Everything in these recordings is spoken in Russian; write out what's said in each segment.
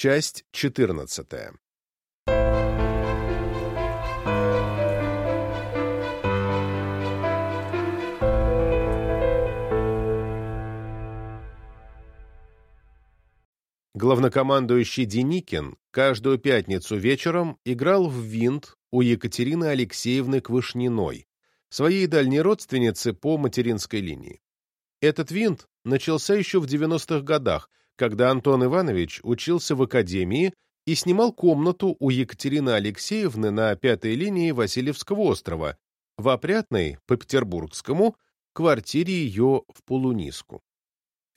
Часть 14. Главнокомандующий Деникин каждую пятницу вечером играл в винт у Екатерины Алексеевны Квышниной, своей дальней родственницы по материнской линии. Этот винт начался еще в 90-х годах, когда Антон Иванович учился в академии и снимал комнату у Екатерины Алексеевны на пятой линии Васильевского острова, в опрятной, по петербургскому, квартире ее в Полуниску.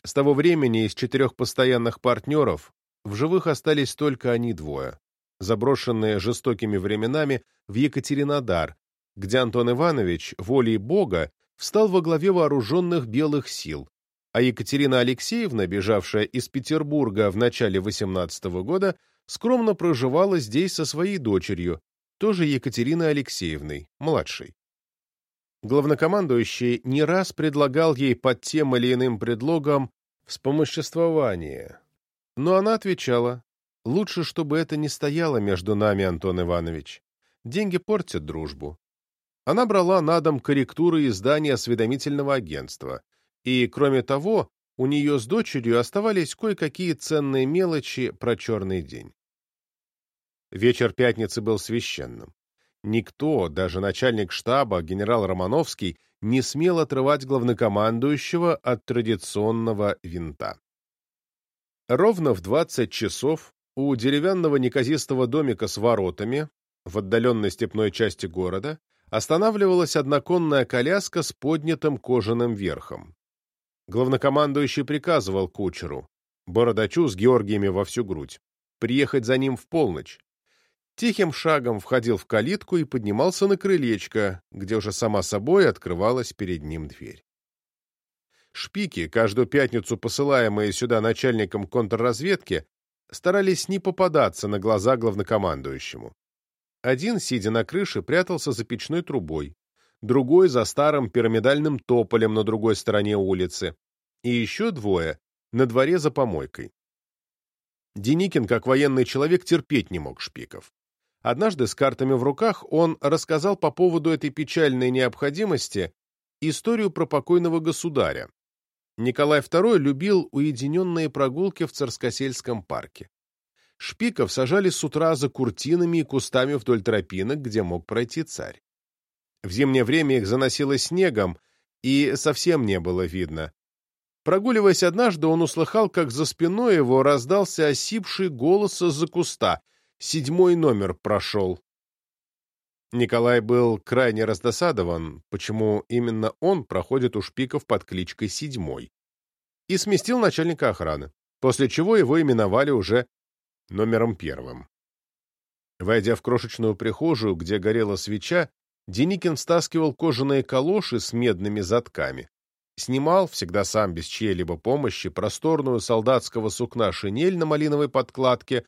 С того времени из четырех постоянных партнеров в живых остались только они двое, заброшенные жестокими временами в Екатеринодар, где Антон Иванович волей Бога встал во главе вооруженных белых сил, а Екатерина Алексеевна, бежавшая из Петербурга в начале 18 -го года, скромно проживала здесь со своей дочерью, тоже Екатериной Алексеевной, младшей. Главнокомандующий не раз предлагал ей под тем или иным предлогом вспомоществование, но она отвечала, «Лучше, чтобы это не стояло между нами, Антон Иванович. Деньги портят дружбу. Она брала на дом корректуры издания осведомительного агентства. И, кроме того, у нее с дочерью оставались кое-какие ценные мелочи про черный день. Вечер пятницы был священным. Никто, даже начальник штаба, генерал Романовский, не смел отрывать главнокомандующего от традиционного винта. Ровно в 20 часов у деревянного неказистого домика с воротами в отдаленной степной части города останавливалась одноконная коляска с поднятым кожаным верхом. Главнокомандующий приказывал кучеру, бородачу с Георгиями во всю грудь, приехать за ним в полночь. Тихим шагом входил в калитку и поднимался на крылечко, где уже сама собой открывалась перед ним дверь. Шпики, каждую пятницу посылаемые сюда начальником контрразведки, старались не попадаться на глаза главнокомандующему. Один, сидя на крыше, прятался за печной трубой, другой — за старым пирамидальным тополем на другой стороне улицы, и еще двое — на дворе за помойкой. Деникин, как военный человек, терпеть не мог шпиков. Однажды с картами в руках он рассказал по поводу этой печальной необходимости историю про покойного государя. Николай II любил уединенные прогулки в Царскосельском парке. Шпиков сажали с утра за куртинами и кустами вдоль тропинок, где мог пройти царь. В зимнее время их заносило снегом, и совсем не было видно. Прогуливаясь однажды, он услыхал, как за спиной его раздался осипший голос из-за куста. Седьмой номер прошел. Николай был крайне раздосадован, почему именно он проходит у шпиков под кличкой Седьмой, и сместил начальника охраны, после чего его именовали уже номером первым. Войдя в крошечную прихожую, где горела свеча, Деникин стаскивал кожаные калоши с медными затками, снимал, всегда сам без чьей-либо помощи, просторную солдатского сукна шинель на малиновой подкладке,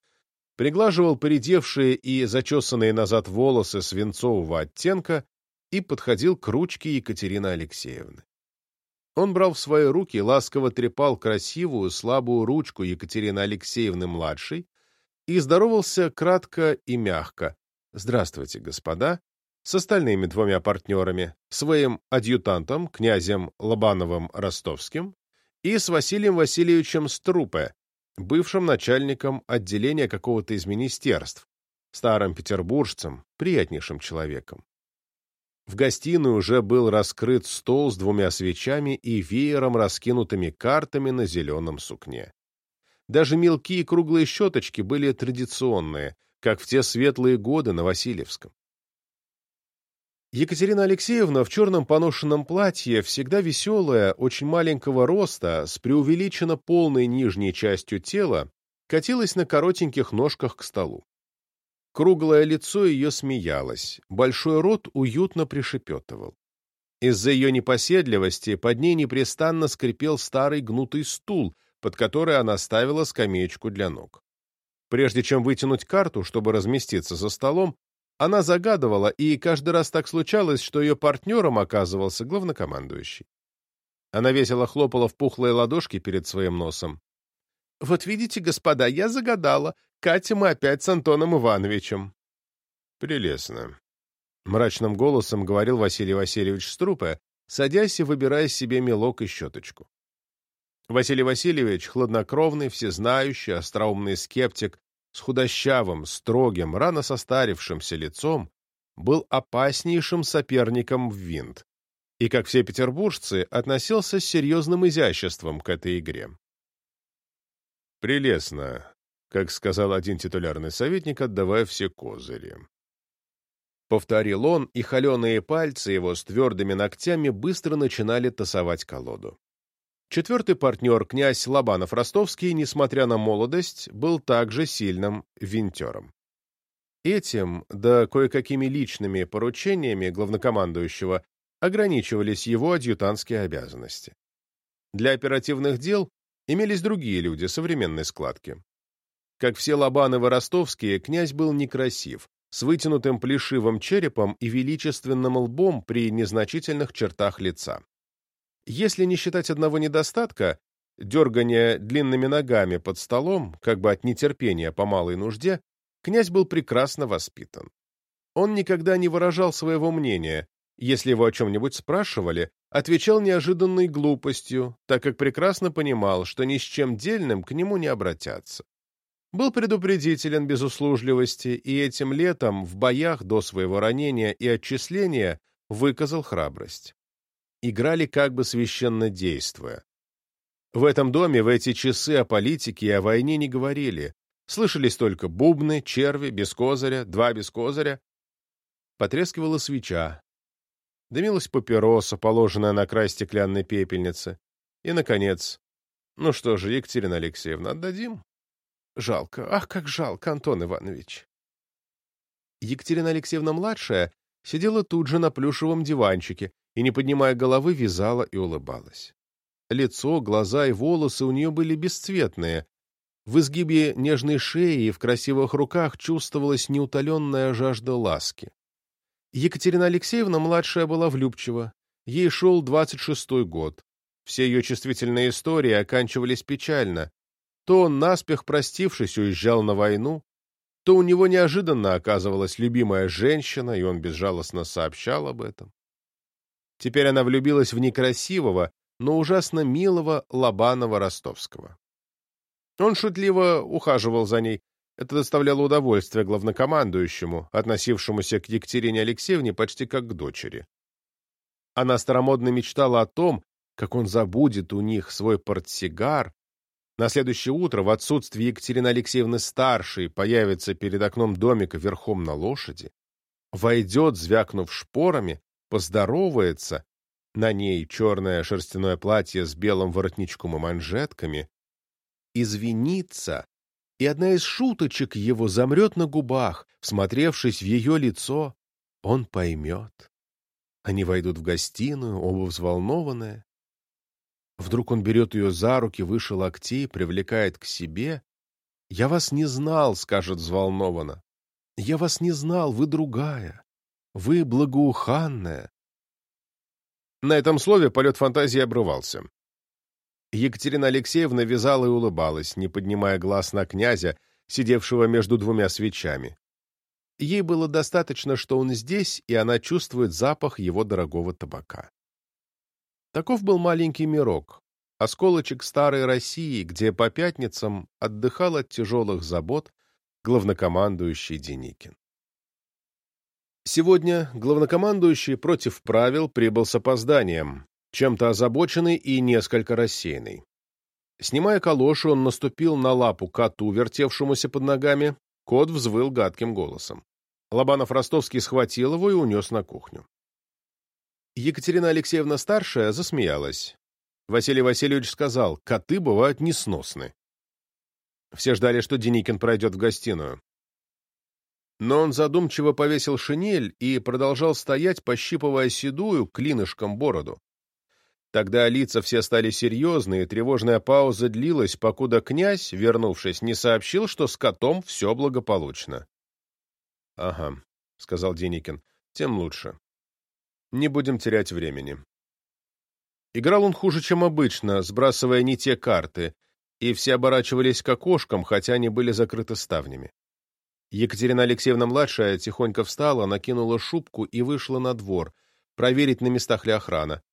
приглаживал поредевшие и зачесанные назад волосы свинцового оттенка и подходил к ручке Екатерины Алексеевны. Он брал в свои руки и ласково трепал красивую, слабую ручку Екатерины Алексеевны-младшей, и здоровался кратко и мягко. «Здравствуйте, господа!» С остальными двумя партнерами, своим адъютантом, князем Лобановым-Ростовским, и с Василием Васильевичем Струпе, бывшим начальником отделения какого-то из министерств, старым петербуржцем, приятнейшим человеком. В гостиной уже был раскрыт стол с двумя свечами и веером раскинутыми картами на зеленом сукне. Даже мелкие круглые щеточки были традиционные, как в те светлые годы на Васильевском. Екатерина Алексеевна в черном поношенном платье, всегда веселая, очень маленького роста, с преувеличенно полной нижней частью тела, катилась на коротеньких ножках к столу. Круглое лицо ее смеялось, большой рот уютно пришепетывал. Из-за ее непоседливости под ней непрестанно скрипел старый гнутый стул, под который она ставила скамеечку для ног. Прежде чем вытянуть карту, чтобы разместиться за столом, она загадывала, и каждый раз так случалось, что ее партнером оказывался главнокомандующий. Она весело хлопала в пухлые ладошки перед своим носом. «Вот видите, господа, я загадала. Катя мы опять с Антоном Ивановичем». «Прелестно», — мрачным голосом говорил Василий Васильевич Струпе, садясь и выбирая себе мелок и щеточку. Василий Васильевич, хладнокровный, всезнающий, остроумный скептик, с худощавым, строгим, рано состарившимся лицом, был опаснейшим соперником в винт и, как все петербуржцы, относился с серьезным изяществом к этой игре. «Прелестно», как сказал один титулярный советник, отдавая все козыри. Повторил он, и холеные пальцы его с твердыми ногтями быстро начинали тасовать колоду. Четвертый партнер, князь Лобанов-Ростовский, несмотря на молодость, был также сильным винтером. Этим, да кое-какими личными поручениями главнокомандующего, ограничивались его адъютантские обязанности. Для оперативных дел имелись другие люди современной складки. Как все Лобановы-Ростовские, князь был некрасив, с вытянутым плешивым черепом и величественным лбом при незначительных чертах лица. Если не считать одного недостатка, дергания длинными ногами под столом, как бы от нетерпения по малой нужде, князь был прекрасно воспитан. Он никогда не выражал своего мнения, если его о чем-нибудь спрашивали, отвечал неожиданной глупостью, так как прекрасно понимал, что ни с чем дельным к нему не обратятся. Был предупредителен без услужливости и этим летом в боях до своего ранения и отчисления выказал храбрость играли как бы священно действуя. В этом доме в эти часы о политике и о войне не говорили. Слышались только бубны, черви, без козыря, два без козыря. Потрескивала свеча. Дымилась папироса, положенная на край стеклянной пепельницы. И, наконец, ну что же, Екатерина Алексеевна, отдадим? Жалко, ах, как жалко, Антон Иванович. Екатерина Алексеевна-младшая сидела тут же на плюшевом диванчике, и, не поднимая головы, вязала и улыбалась. Лицо, глаза и волосы у нее были бесцветные. В изгибе нежной шеи и в красивых руках чувствовалась неутоленная жажда ласки. Екатерина Алексеевна, младшая, была влюбчива. Ей шел двадцать шестой год. Все ее чувствительные истории оканчивались печально. То он, наспех простившись, уезжал на войну, то у него неожиданно оказывалась любимая женщина, и он безжалостно сообщал об этом. Теперь она влюбилась в некрасивого, но ужасно милого Лобанова Ростовского. Он шутливо ухаживал за ней. Это доставляло удовольствие главнокомандующему, относившемуся к Екатерине Алексеевне почти как к дочери. Она старомодно мечтала о том, как он забудет у них свой портсигар, на следующее утро в отсутствие Екатерины Алексеевны старшей появится перед окном домика верхом на лошади, войдет, звякнув шпорами, поздоровается, на ней черное шерстяное платье с белым воротничком и манжетками, извинится, и одна из шуточек его замрет на губах, всмотревшись в ее лицо, он поймет. Они войдут в гостиную, оба взволнованные. Вдруг он берет ее за руки выше локтей, привлекает к себе. «Я вас не знал», — скажет взволнованно. «Я вас не знал, вы другая. Вы благоуханная. На этом слове полет фантазии обрывался. Екатерина Алексеевна вязала и улыбалась, не поднимая глаз на князя, сидевшего между двумя свечами. Ей было достаточно, что он здесь, и она чувствует запах его дорогого табака. Таков был маленький мирок, осколочек старой России, где по пятницам отдыхал от тяжелых забот главнокомандующий Деникин. Сегодня главнокомандующий против правил прибыл с опозданием, чем-то озабоченный и несколько рассеянный. Снимая калошу, он наступил на лапу коту, вертевшемуся под ногами. Кот взвыл гадким голосом. Лобанов-Ростовский схватил его и унес на кухню. Екатерина Алексеевна старшая засмеялась. Василий Васильевич сказал, коты бывают несносны. Все ждали, что Деникин пройдет в гостиную но он задумчиво повесил шинель и продолжал стоять, пощипывая седую клинышком бороду. Тогда лица все стали серьезные, тревожная пауза длилась, покуда князь, вернувшись, не сообщил, что с котом все благополучно. — Ага, — сказал Деникин, — тем лучше. Не будем терять времени. Играл он хуже, чем обычно, сбрасывая не те карты, и все оборачивались к окошкам, хотя они были закрыты ставнями. Екатерина Алексеевна-младшая тихонько встала, накинула шубку и вышла на двор, проверить, на местах ли охрана.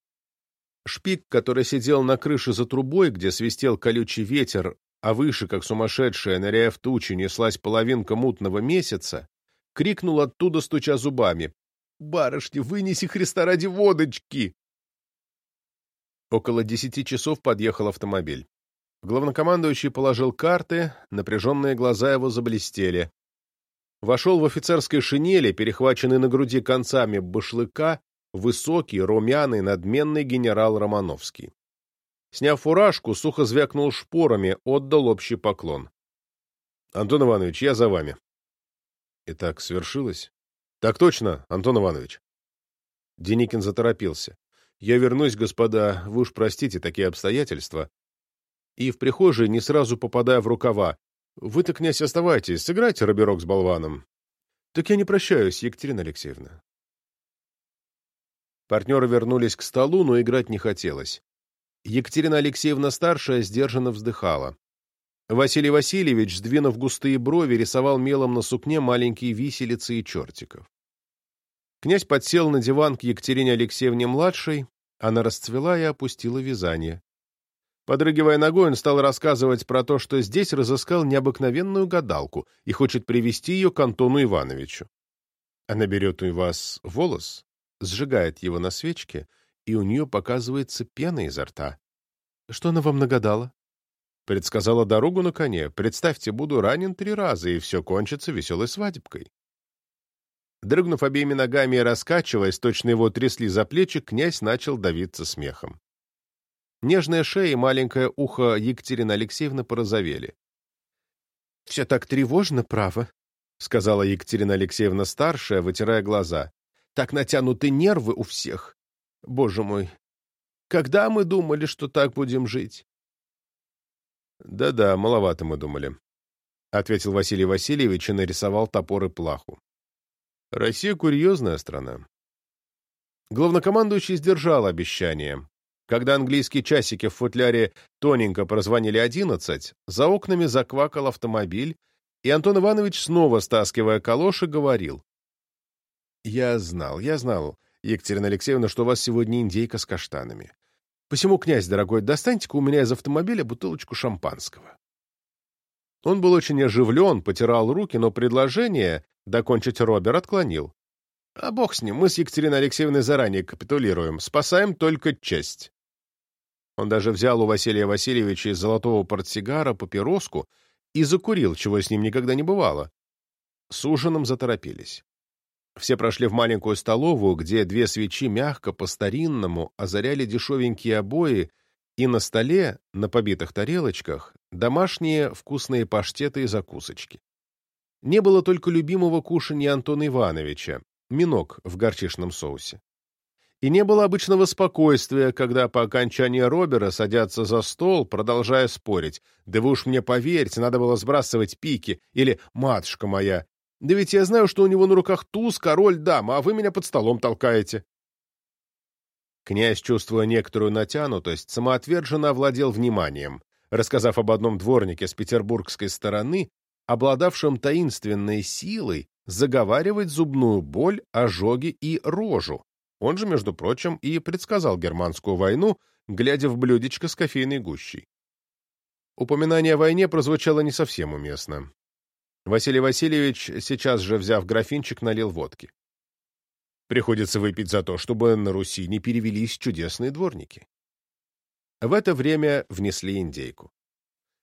Шпик, который сидел на крыше за трубой, где свистел колючий ветер, а выше, как сумасшедшая, ныряя в тучи, неслась половинка мутного месяца, крикнул оттуда, стуча зубами. «Барышня, вынеси Христа ради водочки!» Около десяти часов подъехал автомобиль. Главнокомандующий положил карты, напряженные глаза его заблестели. Вошел в офицерской шинели, перехваченный на груди концами башлыка, высокий, румяный, надменный генерал Романовский. Сняв фуражку, сухо звякнул шпорами, отдал общий поклон. — Антон Иванович, я за вами. — Итак, свершилось? — Так точно, Антон Иванович. Деникин заторопился. — Я вернусь, господа, вы уж простите такие обстоятельства. И в прихожей, не сразу попадая в рукава, вы то князь, оставайтесь, сыграйте роберок с болваном. — Так я не прощаюсь, Екатерина Алексеевна. Партнеры вернулись к столу, но играть не хотелось. Екатерина Алексеевна-старшая сдержанно вздыхала. Василий Васильевич, сдвинув густые брови, рисовал мелом на сукне маленькие виселицы и чертиков. Князь подсел на диван к Екатерине Алексеевне-младшей, она расцвела и опустила вязание. Подрыгивая ногой, он стал рассказывать про то, что здесь разыскал необыкновенную гадалку и хочет привести ее к Антону Ивановичу. Она берет у вас волос, сжигает его на свечке — и у нее показывается пена изо рта. Что она вам нагадала? Предсказала дорогу на коне. Представьте, буду ранен три раза, и все кончится веселой свадебкой. Дрыгнув обеими ногами и раскачиваясь, точно его трясли за плечи, князь начал давиться смехом. Нежная шея и маленькое ухо Екатерины Алексеевны порозовели. — Все так тревожно, право, — сказала Екатерина Алексеевна старшая, вытирая глаза. — Так натянуты нервы у всех. Боже мой, когда мы думали, что так будем жить? Да-да, маловато мы думали, — ответил Василий Васильевич и нарисовал топор и плаху. Россия — курьезная страна. Главнокомандующий сдержал обещание. Когда английские часики в футляре тоненько прозвонили одиннадцать, за окнами заквакал автомобиль, и Антон Иванович, снова стаскивая калоши, говорил. «Я знал, я знал. Екатерина Алексеевна, что у вас сегодня индейка с каштанами. Посему, князь дорогой, достаньте-ка у меня из автомобиля бутылочку шампанского. Он был очень оживлен, потирал руки, но предложение докончить Робер отклонил. А бог с ним, мы с Екатериной Алексеевной заранее капитулируем, спасаем только честь. Он даже взял у Василия Васильевича из золотого портсигара папироску и закурил, чего с ним никогда не бывало. С ужином заторопились. Все прошли в маленькую столовую, где две свечи мягко, по-старинному озаряли дешевенькие обои, и на столе, на побитых тарелочках, домашние вкусные паштеты и закусочки. Не было только любимого кушанья Антона Ивановича, минок в горчичном соусе. И не было обычного спокойствия, когда по окончании Робера садятся за стол, продолжая спорить. «Да вы уж мне поверьте, надо было сбрасывать пики» или «Матушка моя, да ведь я знаю, что у него на руках туз, король, дама, а вы меня под столом толкаете. Князь, чувствуя некоторую натянутость, самоотверженно овладел вниманием, рассказав об одном дворнике с петербургской стороны, обладавшем таинственной силой заговаривать зубную боль, ожоги и рожу. Он же, между прочим, и предсказал германскую войну, глядя в блюдечко с кофейной гущей. Упоминание о войне прозвучало не совсем уместно. Василий Васильевич, сейчас же взяв графинчик, налил водки. Приходится выпить за то, чтобы на Руси не перевелись чудесные дворники. В это время внесли индейку.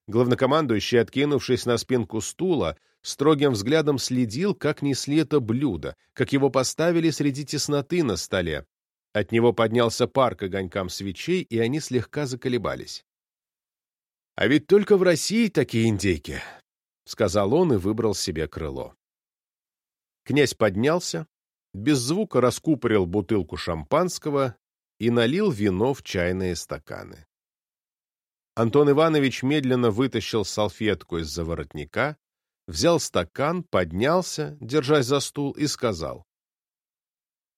Главнокомандующий, откинувшись на спинку стула, строгим взглядом следил, как несли это блюдо, как его поставили среди тесноты на столе. От него поднялся пар к огонькам свечей, и они слегка заколебались. «А ведь только в России такие индейки», — сказал он и выбрал себе крыло. Князь поднялся, без звука раскупорил бутылку шампанского и налил вино в чайные стаканы. Антон Иванович медленно вытащил салфетку из-за воротника, взял стакан, поднялся, держась за стул, и сказал.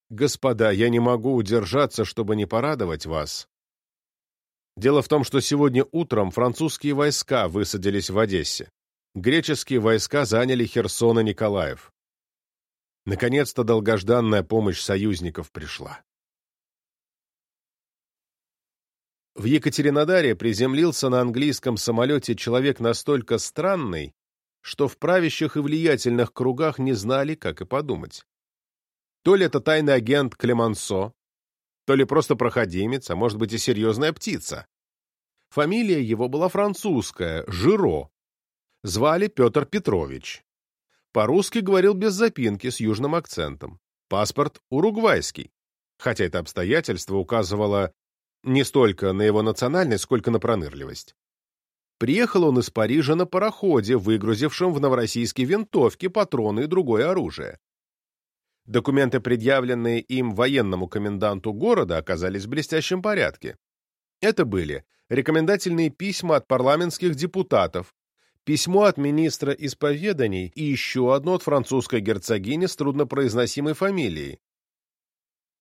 «Господа, я не могу удержаться, чтобы не порадовать вас. Дело в том, что сегодня утром французские войска высадились в Одессе. Греческие войска заняли Херсон и Николаев. Наконец-то долгожданная помощь союзников пришла. В Екатеринодаре приземлился на английском самолете человек настолько странный, что в правящих и влиятельных кругах не знали, как и подумать. То ли это тайный агент Клемансо, то ли просто проходимец, а может быть и серьезная птица. Фамилия его была французская, Жиро. Звали Петр Петрович. По-русски говорил без запинки, с южным акцентом. Паспорт уругвайский, хотя это обстоятельство указывало не столько на его национальность, сколько на пронырливость. Приехал он из Парижа на пароходе, выгрузившем в Новороссийске винтовки, патроны и другое оружие. Документы, предъявленные им военному коменданту города, оказались в блестящем порядке. Это были рекомендательные письма от парламентских депутатов, письмо от министра исповеданий и еще одно от французской герцогини с труднопроизносимой фамилией.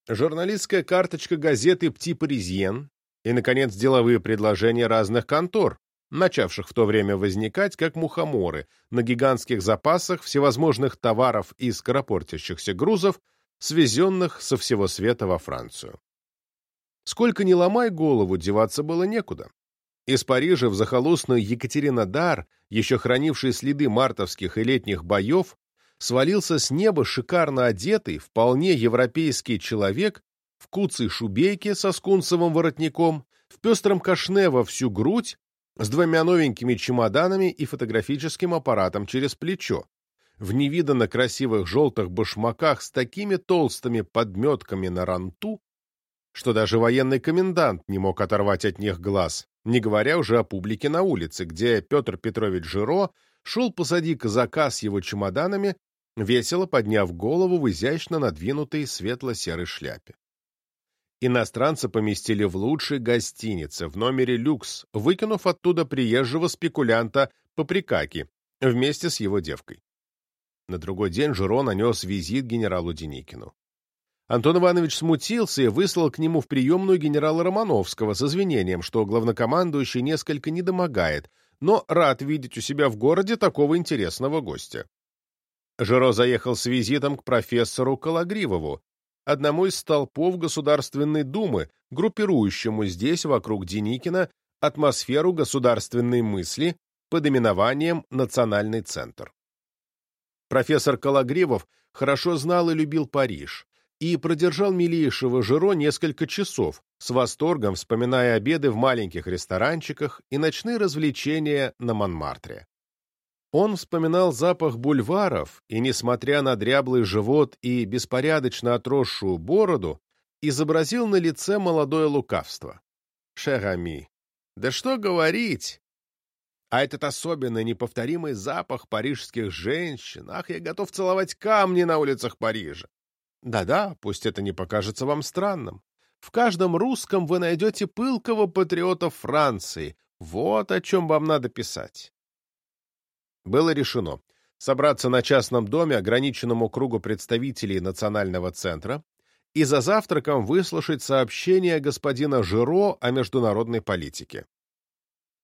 Журналистская карточка газеты «Пти Паризьен» и, наконец, деловые предложения разных контор, начавших в то время возникать как мухоморы на гигантских запасах всевозможных товаров и скоропортящихся грузов, свезенных со всего света во Францию. Сколько ни ломай голову, деваться было некуда. Из Парижа в захолустный Екатеринодар, еще хранивший следы мартовских и летних боев, свалился с неба шикарно одетый, вполне европейский человек в куцей шубейке со скунсовым воротником, в пестром кашне во всю грудь с двумя новенькими чемоданами и фотографическим аппаратом через плечо, в невиданно красивых желтых башмаках с такими толстыми подметками на ранту, что даже военный комендант не мог оторвать от них глаз, не говоря уже о публике на улице, где Петр Петрович Жиро шел позади казака с его чемоданами, весело подняв голову в изящно надвинутой светло-серой шляпе. Иностранца поместили в лучшей гостинице, в номере люкс, выкинув оттуда приезжего спекулянта Паприкаки вместе с его девкой. На другой день Жиро нанес визит генералу Деникину. Антон Иванович смутился и выслал к нему в приемную генерала Романовского с извинением, что главнокомандующий несколько недомогает, но рад видеть у себя в городе такого интересного гостя. Жиро заехал с визитом к профессору Калагривову, одному из столпов Государственной Думы, группирующему здесь, вокруг Деникина, атмосферу государственной мысли под именованием «Национальный центр». Профессор Калагривов хорошо знал и любил Париж, и продержал милейшего Жиро несколько часов, с восторгом вспоминая обеды в маленьких ресторанчиках и ночные развлечения на Монмартре. Он вспоминал запах бульваров и, несмотря на дряблый живот и беспорядочно отросшую бороду, изобразил на лице молодое лукавство. Шерами. Да что говорить! А этот особенный неповторимый запах парижских женщин. Ах, я готов целовать камни на улицах Парижа. Да-да, пусть это не покажется вам странным. В каждом русском вы найдете пылкого патриота Франции. Вот о чем вам надо писать было решено собраться на частном доме ограниченному кругу представителей Национального центра и за завтраком выслушать сообщение господина Жиро о международной политике.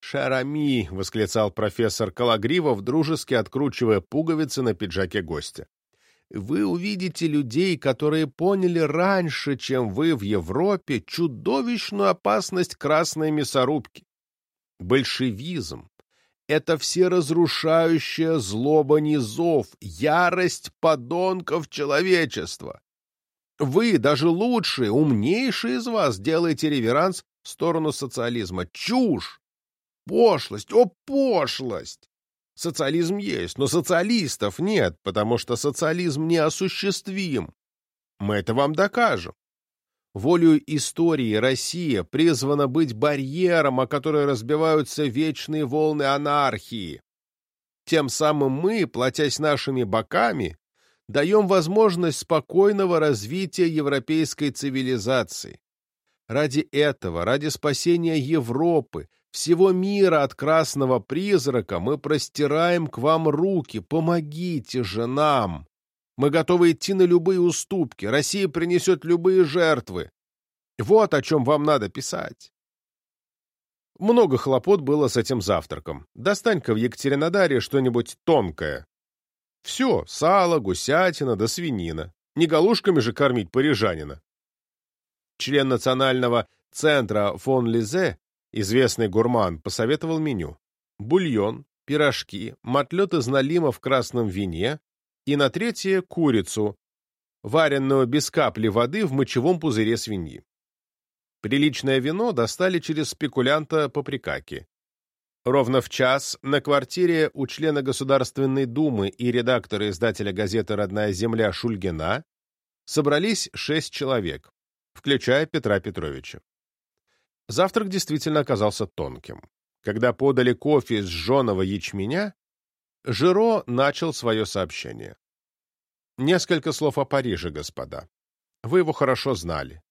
«Шарами!» — восклицал профессор Калагривов, дружески откручивая пуговицы на пиджаке гостя. «Вы увидите людей, которые поняли раньше, чем вы в Европе, чудовищную опасность красной мясорубки. Большевизм, это всеразрушающая злоба низов, ярость подонков человечества. Вы, даже лучшие, умнейшие из вас, делаете реверанс в сторону социализма. Чушь! Пошлость! О, пошлость! Социализм есть, но социалистов нет, потому что социализм неосуществим. Мы это вам докажем. Волею истории Россия призвана быть барьером, о который разбиваются вечные волны анархии. Тем самым мы, платясь нашими боками, даем возможность спокойного развития европейской цивилизации. Ради этого, ради спасения Европы, всего мира от красного призрака мы простираем к вам руки. Помогите же нам! Мы готовы идти на любые уступки. Россия принесет любые жертвы. Вот о чем вам надо писать. Много хлопот было с этим завтраком. Достань-ка в Екатеринодаре что-нибудь тонкое. Все, сало, гусятина да свинина. Не галушками же кормить парижанина. Член национального центра фон Лизе, известный гурман, посоветовал меню. Бульон, пирожки, матлет из налима в красном вине и на третье — курицу, вареную без капли воды в мочевом пузыре свиньи. Приличное вино достали через спекулянта Паприкаки. Ровно в час на квартире у члена Государственной Думы и редактора издателя газеты «Родная земля» Шульгина собрались шесть человек, включая Петра Петровича. Завтрак действительно оказался тонким. Когда подали кофе из жженого ячменя, Жиро начал свое сообщение. Несколько слов о Париже, господа. Вы его хорошо знали.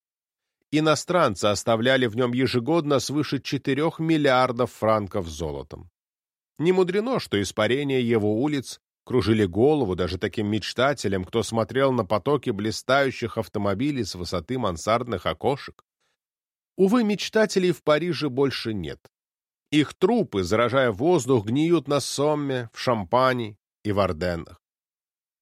Иностранцы оставляли в нем ежегодно свыше 4 миллиардов франков золотом. Не мудрено, что испарения его улиц кружили голову даже таким мечтателям, кто смотрел на потоки блистающих автомобилей с высоты мансардных окошек. Увы, мечтателей в Париже больше нет. Их трупы, заражая воздух, гниют на Сомме, в Шампане и в Орденах.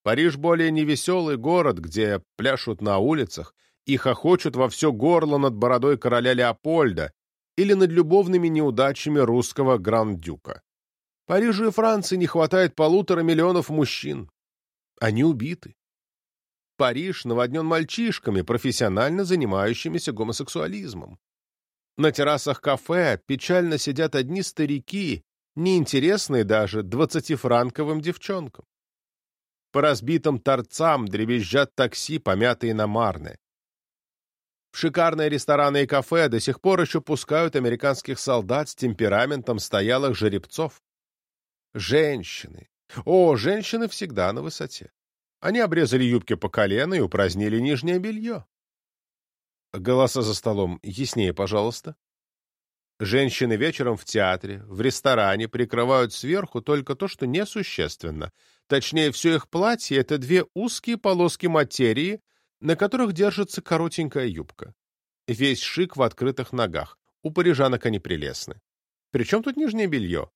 Париж более не веселый город, где пляшут на улицах, и хохочут во все горло над бородой короля Леопольда или над любовными неудачами русского гранд-дюка. Парижу и Франции не хватает полутора миллионов мужчин. Они убиты. Париж наводнен мальчишками, профессионально занимающимися гомосексуализмом. На террасах кафе печально сидят одни старики, неинтересные даже двадцатифранковым девчонкам. По разбитым торцам дребезжат такси, помятые на Марне. В шикарные рестораны и кафе до сих пор еще пускают американских солдат с темпераментом стоялых жеребцов. Женщины. О, женщины всегда на высоте. Они обрезали юбки по колено и упразднили нижнее белье. Голоса за столом. Яснее, пожалуйста. Женщины вечером в театре, в ресторане прикрывают сверху только то, что несущественно. Точнее, все их платье — это две узкие полоски материи, на которых держится коротенькая юбка. Весь шик в открытых ногах. У парижанок они прелестны. Причем тут нижнее белье?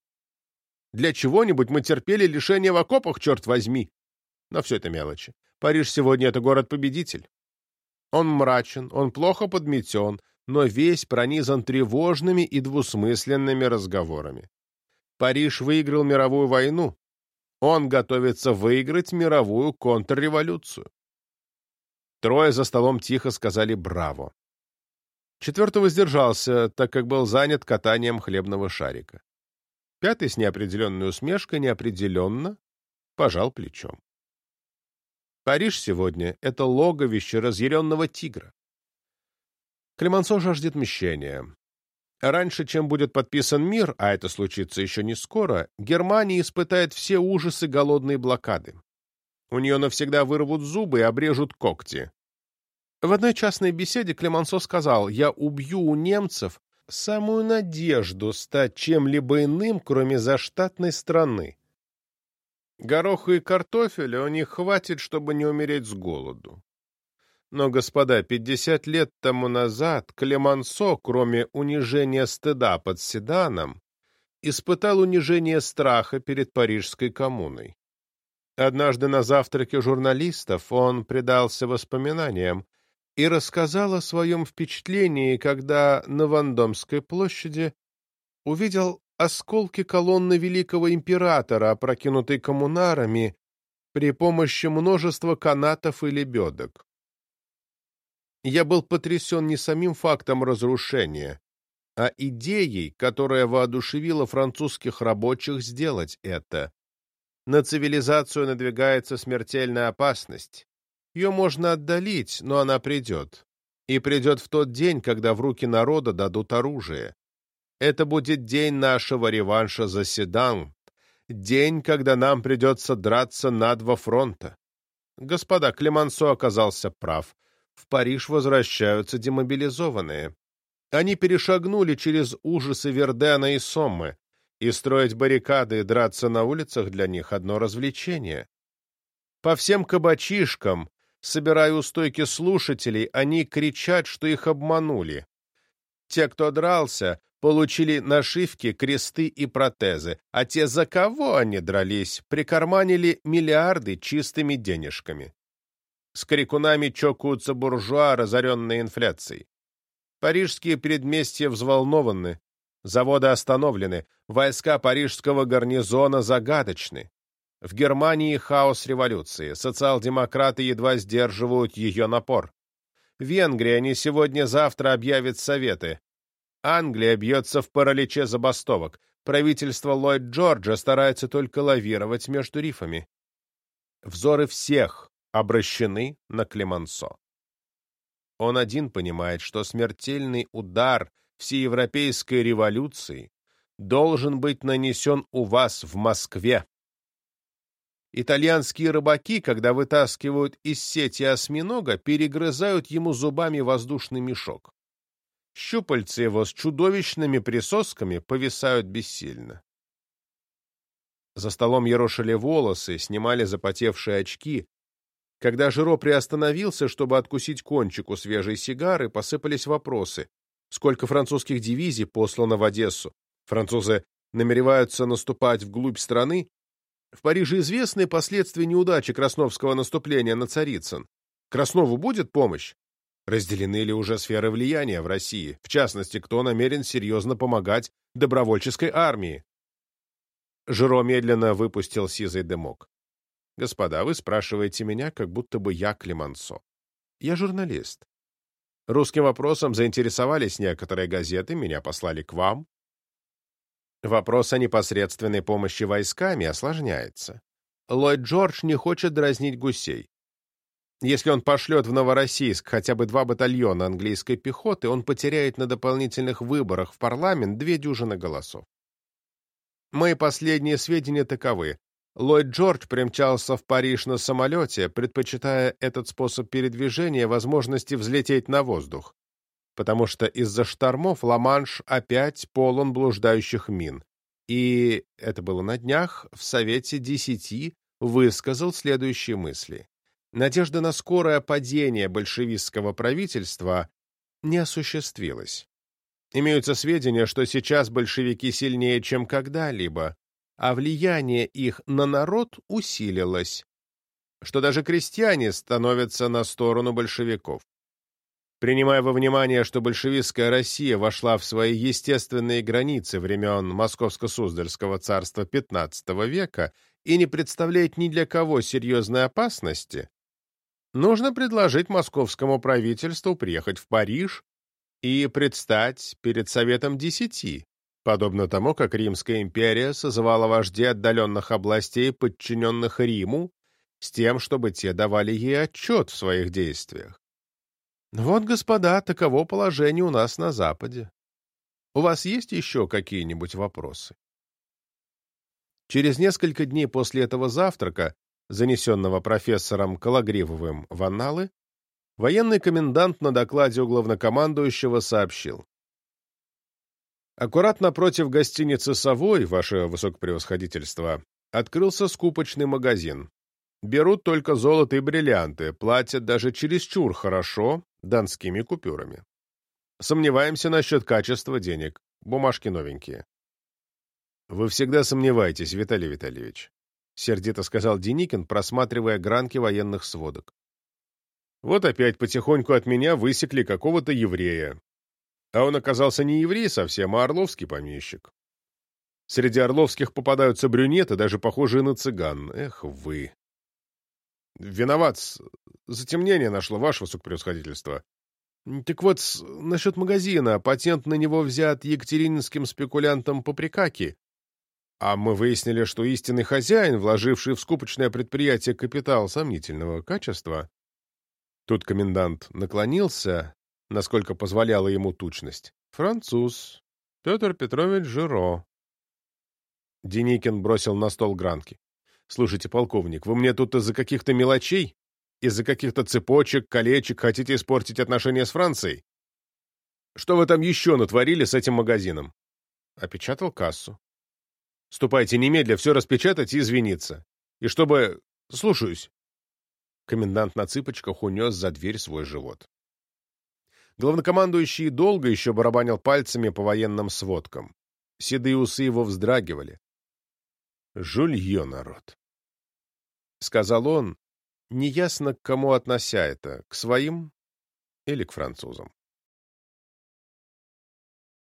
Для чего-нибудь мы терпели лишение в окопах, черт возьми. Но все это мелочи. Париж сегодня — это город-победитель. Он мрачен, он плохо подметен, но весь пронизан тревожными и двусмысленными разговорами. Париж выиграл мировую войну. Он готовится выиграть мировую контрреволюцию. Трое за столом тихо сказали «Браво!». Четвертый воздержался, так как был занят катанием хлебного шарика. Пятый с неопределенной усмешкой неопределенно пожал плечом. Париж сегодня — это логовище разъяренного тигра. Клемансо жаждет мщения. Раньше, чем будет подписан мир, а это случится еще не скоро, Германия испытает все ужасы голодной блокады. У нее навсегда вырвут зубы и обрежут когти. В одной частной беседе Клемансо сказал, «Я убью у немцев самую надежду стать чем-либо иным, кроме заштатной страны. Гороха и картофеля у них хватит, чтобы не умереть с голоду. Но, господа, пятьдесят лет тому назад Клемансо, кроме унижения стыда под седаном, испытал унижение страха перед Парижской коммуной. Однажды на завтраке журналистов он предался воспоминаниям и рассказал о своем впечатлении, когда на Вандомской площади увидел осколки колонны великого императора, опрокинутой коммунарами при помощи множества канатов и лебедок. Я был потрясен не самим фактом разрушения, а идеей, которая воодушевила французских рабочих сделать это. На цивилизацию надвигается смертельная опасность. Ее можно отдалить, но она придет. И придет в тот день, когда в руки народа дадут оружие. Это будет день нашего реванша за Седан, день, когда нам придется драться на два фронта. Господа, Клемансо оказался прав. В Париж возвращаются демобилизованные. Они перешагнули через ужасы Вердена и Соммы и строить баррикады и драться на улицах для них одно развлечение. По всем кабачишкам, собирая у стойки слушателей, они кричат, что их обманули. Те, кто дрался, получили нашивки, кресты и протезы, а те, за кого они дрались, прикарманили миллиарды чистыми денежками. С крикунами чокаются буржуа, разоренные инфляцией. Парижские предместья взволнованы, заводы остановлены, войска парижского гарнизона загадочны. В Германии хаос революции, социал-демократы едва сдерживают ее напор. Венгрия не сегодня-завтра объявит советы. Англия бьется в параличе забастовок. Правительство Ллойд Джорджа старается только лавировать между рифами. Взоры всех обращены на Клемансо. Он один понимает, что смертельный удар всеевропейской революции должен быть нанесен у вас в Москве. Итальянские рыбаки, когда вытаскивают из сети осьминога, перегрызают ему зубами воздушный мешок. Щупальца его с чудовищными присосками повисают бессильно. За столом ерошили волосы, снимали запотевшие очки. Когда Жиро приостановился, чтобы откусить кончик у свежей сигары, посыпались вопросы. Сколько французских дивизий послано в Одессу? Французы намереваются наступать вглубь страны? В Париже известны последствия неудачи Красновского наступления на Царицын. Краснову будет помощь? Разделены ли уже сферы влияния в России? В частности, кто намерен серьезно помогать добровольческой армии? Жиро медленно выпустил сизый дымок. «Господа, вы спрашиваете меня, как будто бы я Климансо. Я журналист. Русским вопросом заинтересовались некоторые газеты, меня послали к вам. Вопрос о непосредственной помощи войсками осложняется. Ллойд Джордж не хочет дразнить гусей. Если он пошлет в Новороссийск хотя бы два батальона английской пехоты, он потеряет на дополнительных выборах в парламент две дюжины голосов. Мои последние сведения таковы. Ллойд Джордж примчался в Париж на самолете, предпочитая этот способ передвижения возможности взлететь на воздух потому что из-за штормов Ла-Манш опять полон блуждающих мин. И, это было на днях, в Совете Десяти высказал следующие мысли. Надежда на скорое падение большевистского правительства не осуществилась. Имеются сведения, что сейчас большевики сильнее, чем когда-либо, а влияние их на народ усилилось, что даже крестьяне становятся на сторону большевиков. Принимая во внимание, что большевистская Россия вошла в свои естественные границы времен Московско-Суздальского царства XV века и не представляет ни для кого серьезной опасности, нужно предложить московскому правительству приехать в Париж и предстать перед Советом Десяти, подобно тому, как Римская империя созывала вождей отдаленных областей, подчиненных Риму, с тем, чтобы те давали ей отчет в своих действиях. Вот, господа, таково положение у нас на Западе. У вас есть еще какие-нибудь вопросы? Через несколько дней после этого завтрака, занесенного профессором Калагривовым в анналы, военный комендант на докладе у главнокомандующего сообщил. Аккуратно против гостиницы «Совой», ваше высокопревосходительство, открылся скупочный магазин. Берут только золото и бриллианты, платят даже чересчур хорошо, донскими купюрами. Сомневаемся насчет качества денег. Бумажки новенькие. «Вы всегда сомневаетесь, Виталий Витальевич», — сердито сказал Деникин, просматривая гранки военных сводок. «Вот опять потихоньку от меня высекли какого-то еврея. А он оказался не еврей совсем, а орловский помещик. Среди орловских попадаются брюнеты, даже похожие на цыган. Эх вы!» «Виноват, Затемнение нашло, ваше высокопревосходительство. Так вот, насчет магазина. Патент на него взят екатерининским спекулянтом Поприкаки. А мы выяснили, что истинный хозяин, вложивший в скупочное предприятие капитал сомнительного качества... Тут комендант наклонился, насколько позволяла ему тучность. Француз. Петр Петрович Жиро. Деникин бросил на стол гранки. — Слушайте, полковник, вы мне тут из-за каких-то мелочей из-за каких-то цепочек, колечек хотите испортить отношения с Францией? Что вы там еще натворили с этим магазином? Опечатал кассу. Ступайте немедля, все распечатать и извиниться. И чтобы... Слушаюсь. Комендант на цыпочках унес за дверь свой живот. Главнокомандующий долго еще барабанил пальцами по военным сводкам. Седые усы его вздрагивали. «Жулье, народ!» — сказал он, неясно к кому относя это, к своим или к французам.